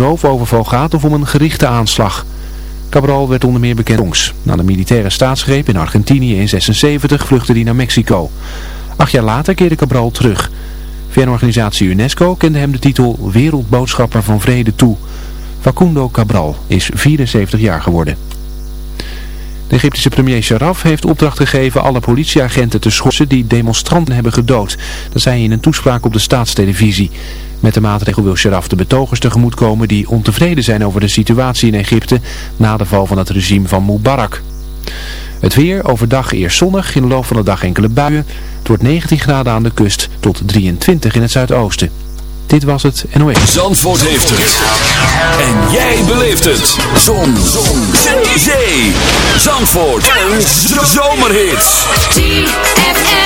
roofoverval gaat of om een gerichte aanslag. Cabral werd onder meer bekend Na de militaire staatsgreep in Argentinië in 76 vluchtte hij naar Mexico. Acht jaar later keerde Cabral terug. VN-organisatie UNESCO kende hem de titel Wereldboodschapper van Vrede toe. Facundo Cabral is 74 jaar geworden. De Egyptische premier Sharaf heeft opdracht gegeven alle politieagenten te schorsen die demonstranten hebben gedood. Dat zei hij in een toespraak op de staatstelevisie. Met de maatregel wil Sharaf de betogers tegemoetkomen die ontevreden zijn over de situatie in Egypte na de val van het regime van Mubarak. Het weer, overdag eerst zonnig, in de loop van de dag enkele buien. Het wordt 19 graden aan de kust tot 23 in het zuidoosten. Dit was het NOS. Zandvoort heeft het. En jij beleeft het. Zon. Zon. Zee. Zee. Zandvoort. Een zomerhit. ZFM.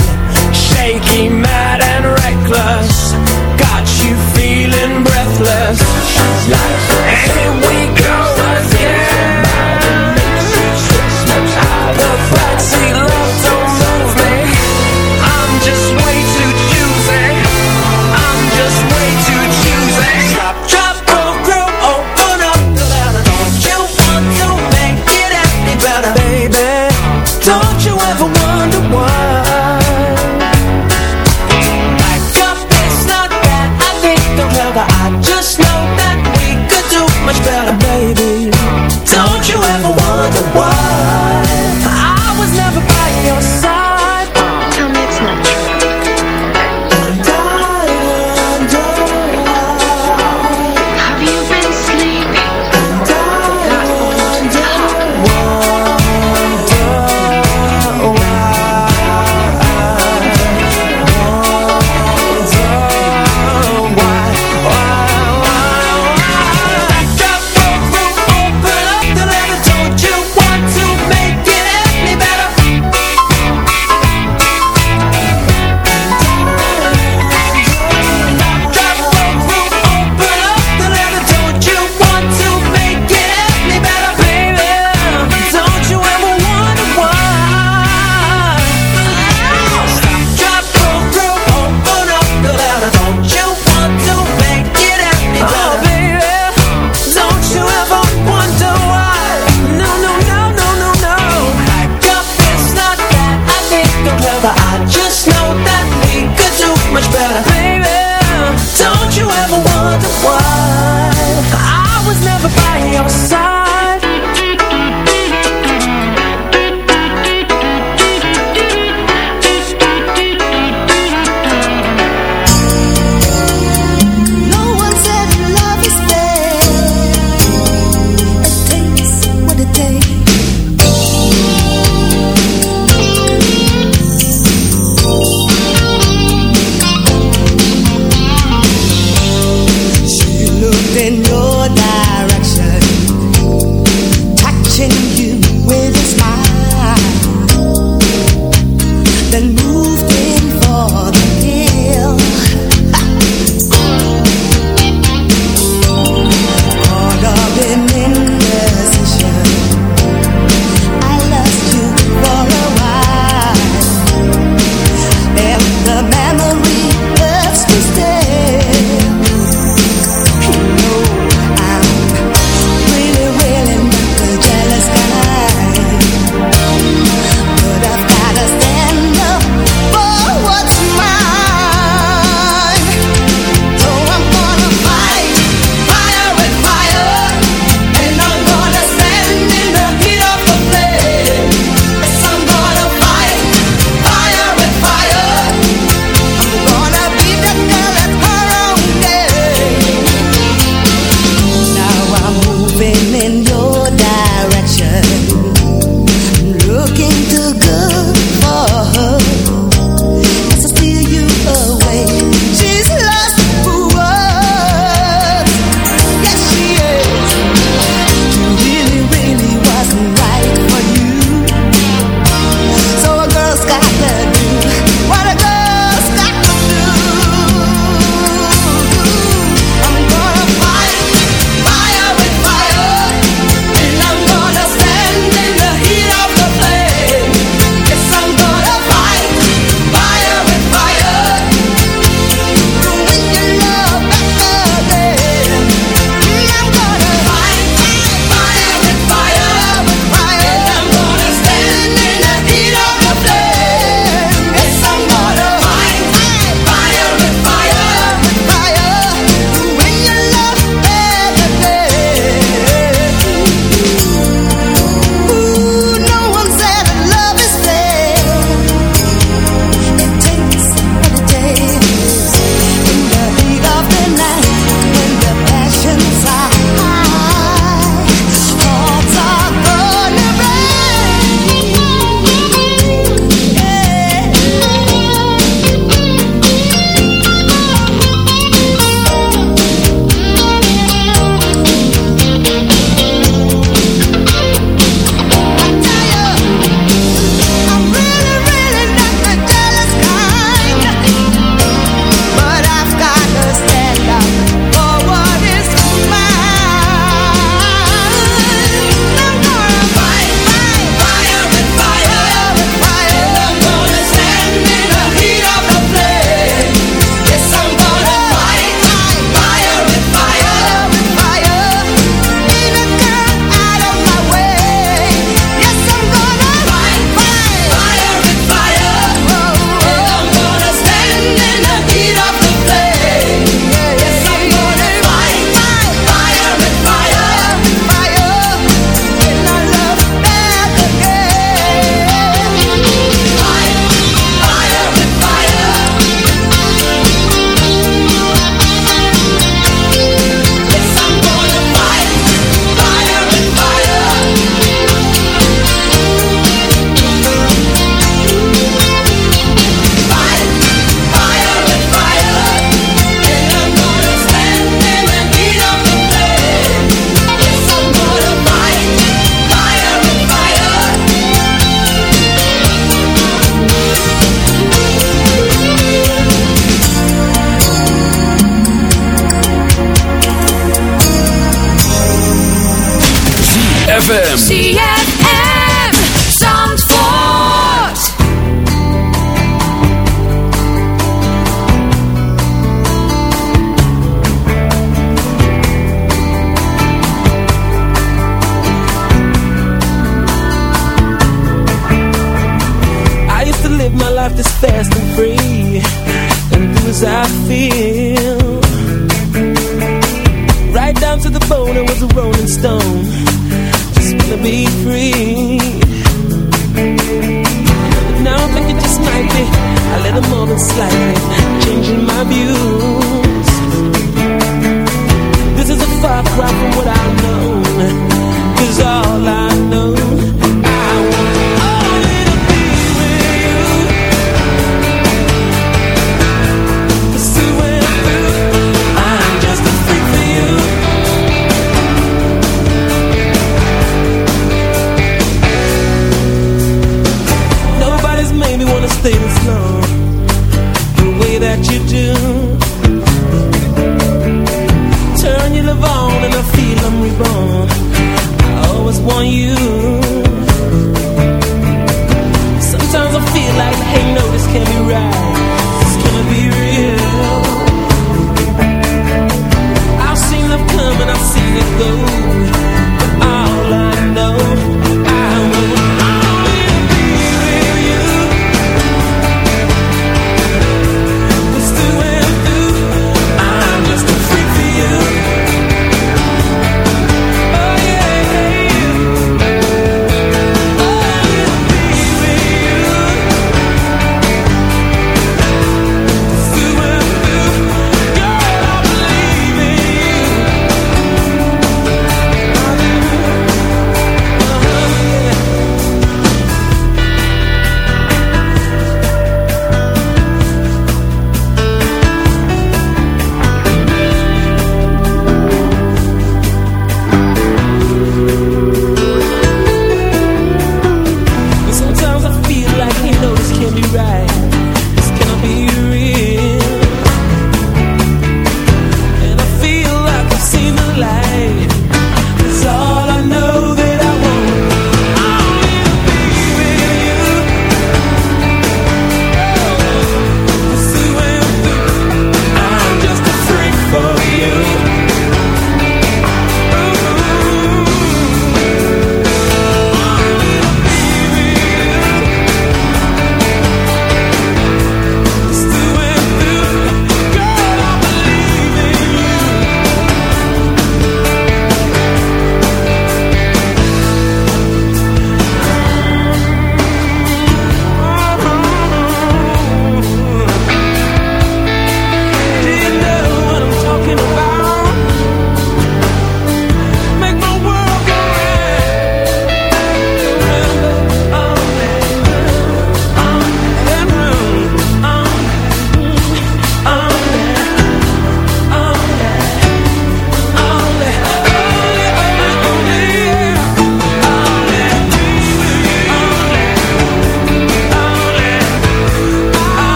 ZFM.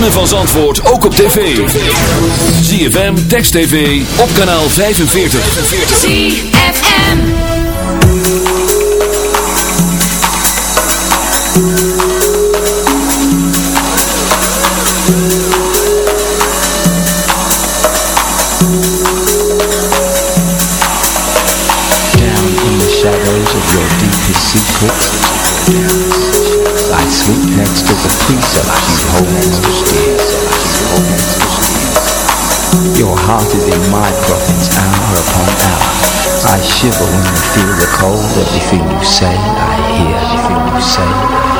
ritme van Zandvoort ook op tv. ZFM, Text TV, op kanaal 45. ZFM Down in the shadows of your deepest secrets I sleep next to the piece of you hold my profits hour upon hour. I shiver when I feel the cold. Everything you say, I hear. Everything you say,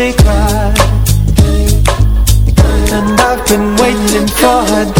Me cry. And I've been waiting for her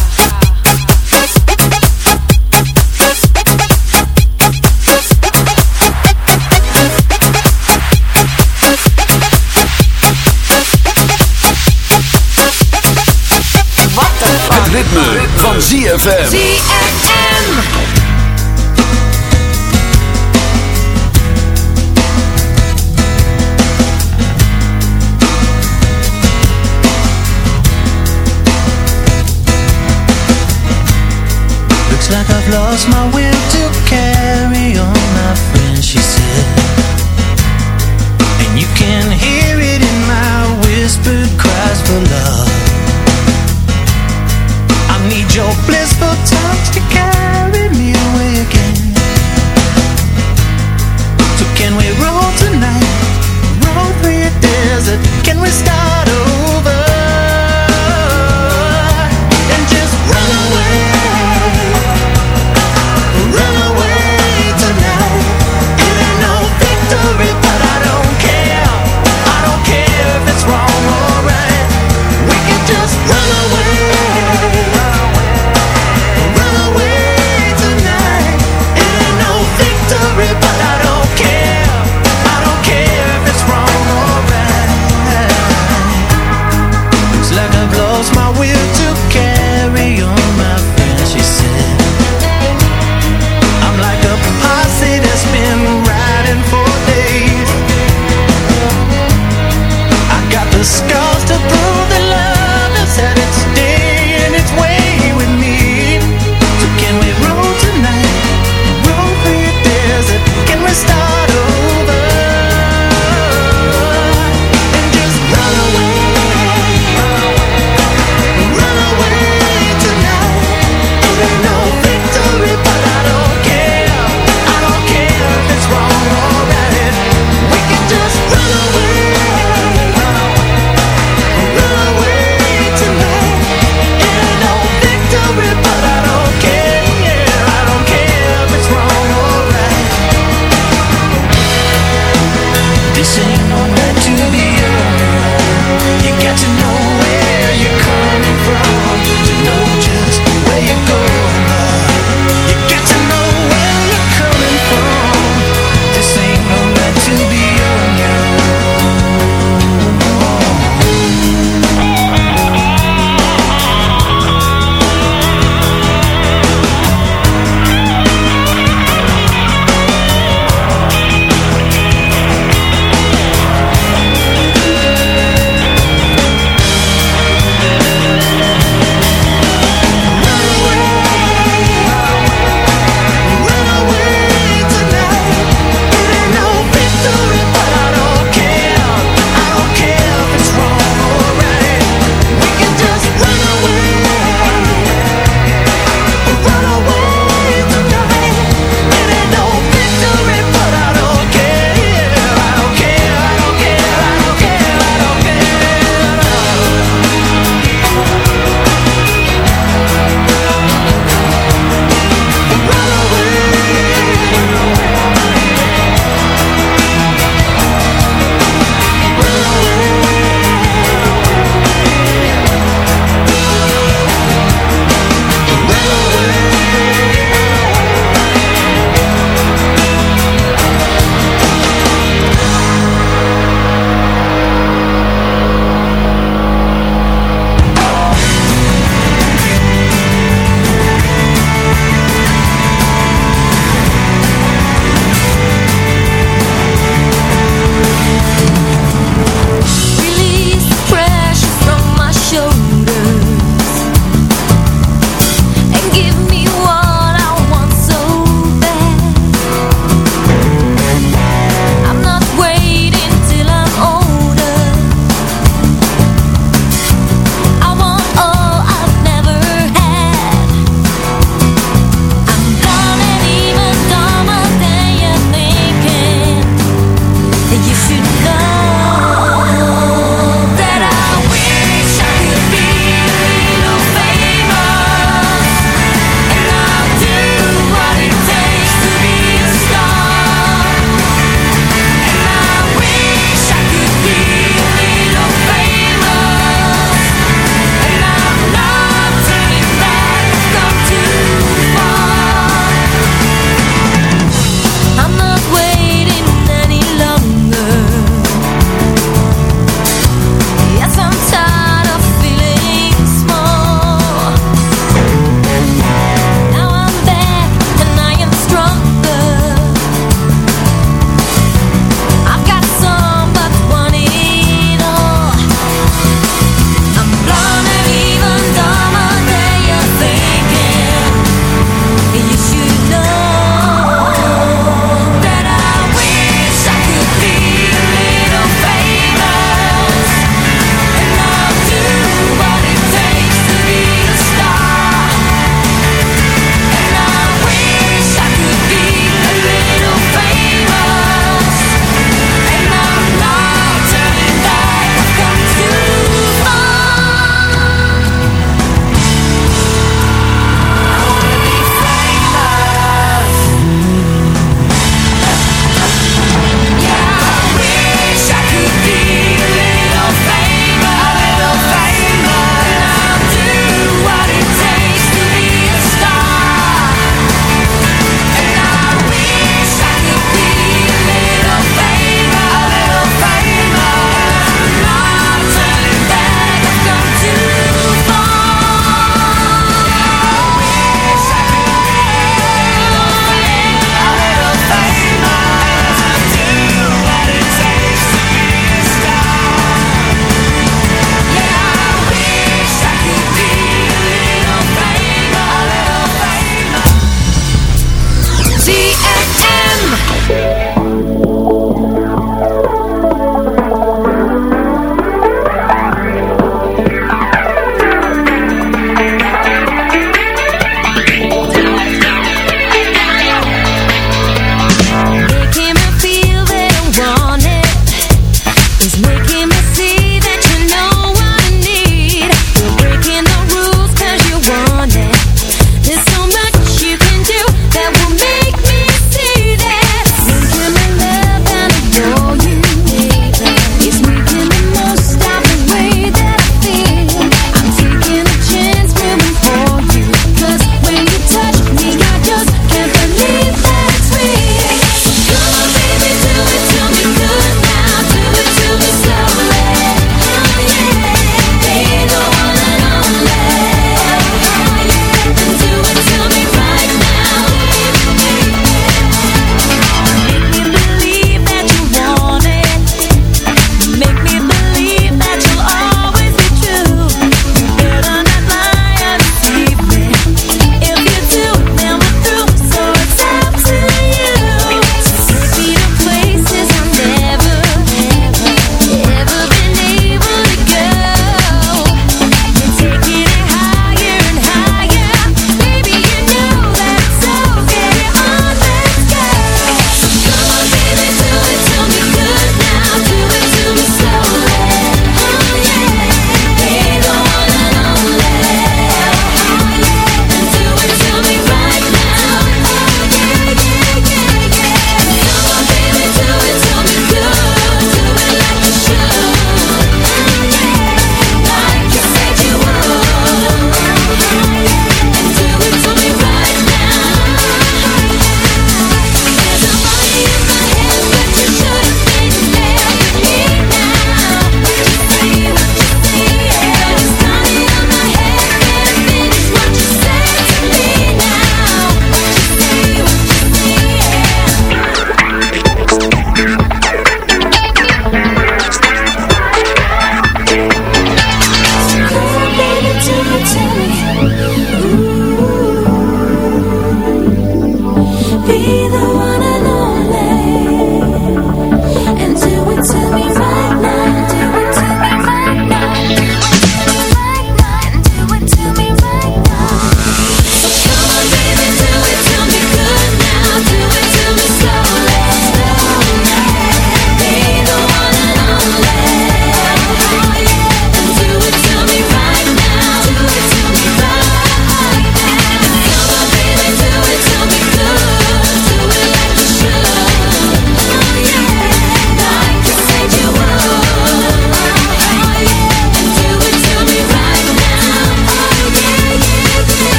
Het ritme, van ZFM. ZFM. Looks like I've lost my will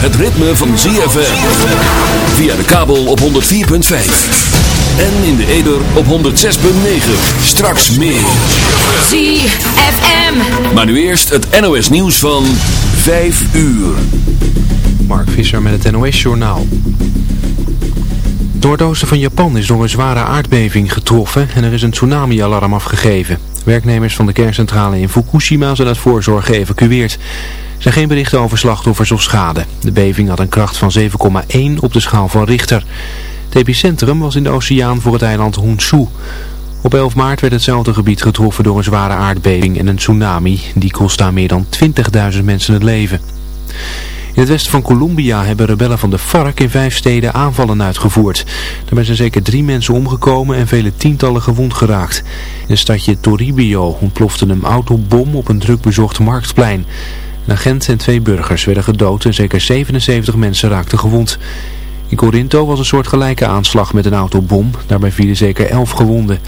het ritme van ZFM. Via de kabel op 104.5. En in de ether op 106.9. Straks meer. ZFM. Maar nu eerst het NOS nieuws van 5 uur. Mark Visser met het NOS Journaal. Het noordoosten van Japan is door een zware aardbeving getroffen en er is een tsunami-alarm afgegeven. Werknemers van de kerncentrale in Fukushima zijn uit voorzorg geëvacueerd. Er zijn geen berichten over slachtoffers of schade. De beving had een kracht van 7,1 op de schaal van Richter. Het epicentrum was in de oceaan voor het eiland Honshu. Op 11 maart werd hetzelfde gebied getroffen door een zware aardbeving en een tsunami. Die kost daar meer dan 20.000 mensen het leven. In het westen van Colombia hebben rebellen van de FARC in vijf steden aanvallen uitgevoerd. Daarbij zijn zeker drie mensen omgekomen en vele tientallen gewond geraakt. In het stadje Toribio ontplofte een autobom op een drukbezocht marktplein. Een agent en twee burgers werden gedood en zeker 77 mensen raakten gewond. In Corinto was een soort gelijke aanslag met een autobom. Daarbij vielen zeker 11 gewonden.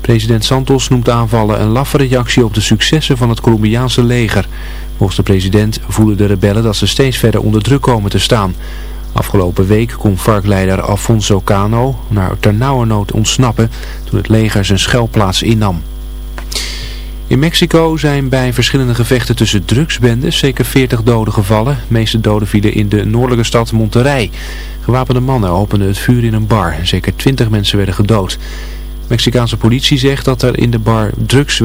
President Santos noemt aanvallen een laffe reactie op de successen van het Colombiaanse leger. Volgens de president voelen de rebellen dat ze steeds verder onder druk komen te staan. Afgelopen week kon FARC-leider Alfonso Cano naar ternauwernood ontsnappen toen het leger zijn schuilplaats innam. In Mexico zijn bij verschillende gevechten tussen drugsbendes zeker 40 doden gevallen. De meeste doden vielen in de noordelijke stad Monterrey. Gewapende mannen openden het vuur in een bar. Zeker 20 mensen werden gedood. Mexicaanse politie zegt dat er in de bar drugs